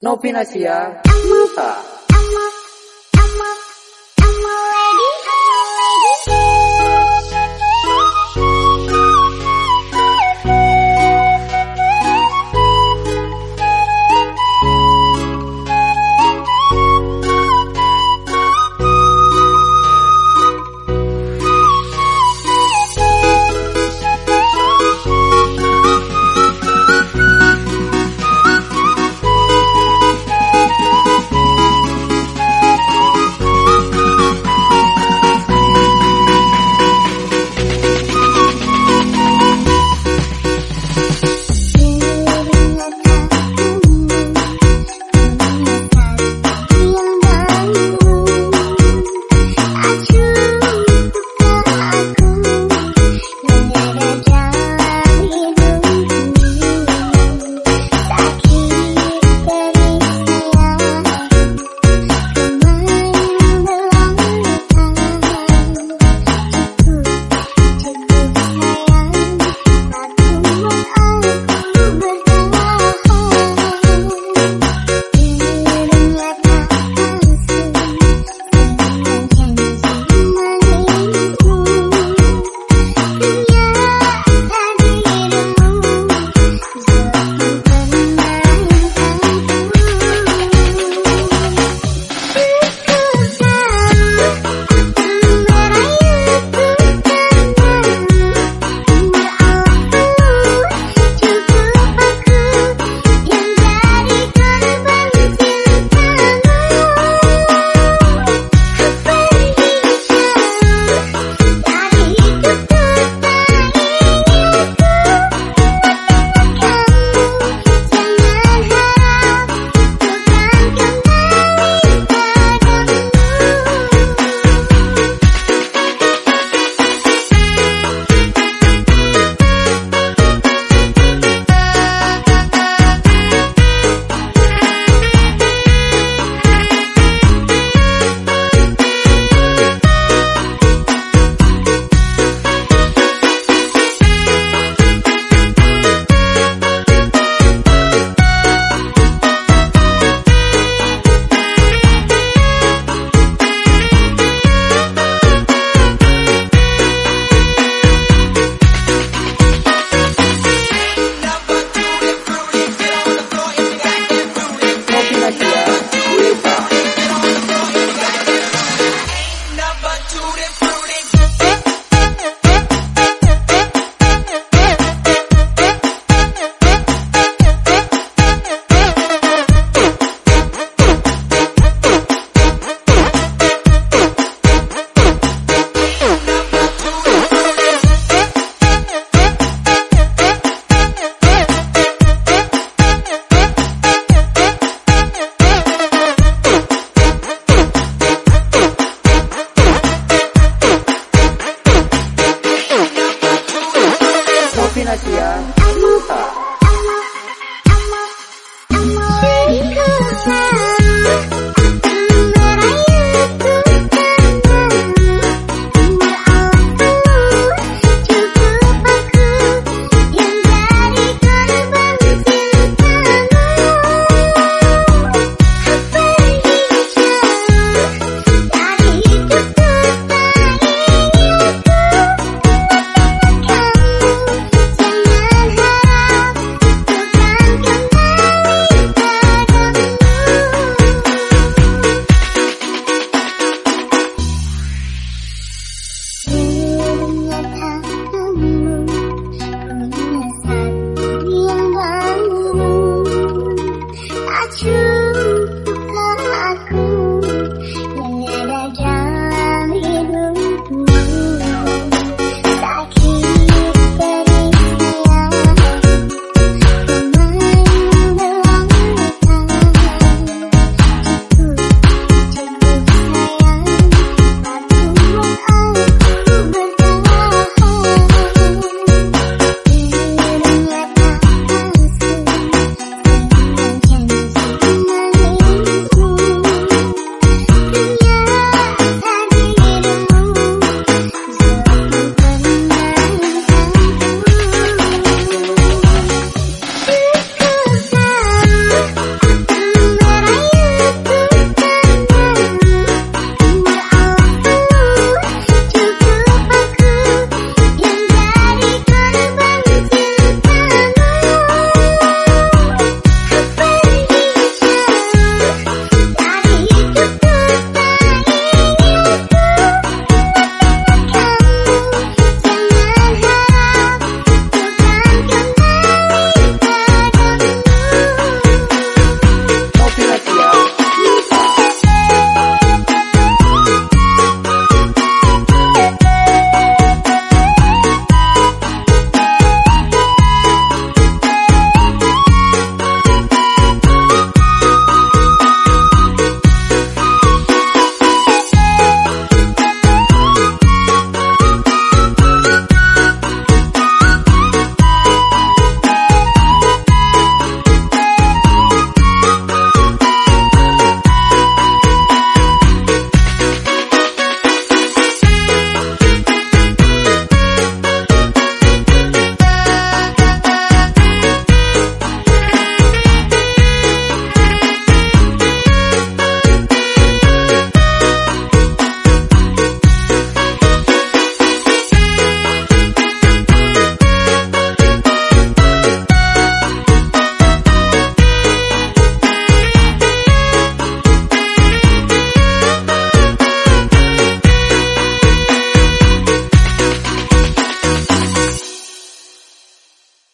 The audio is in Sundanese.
No Pinacia Mata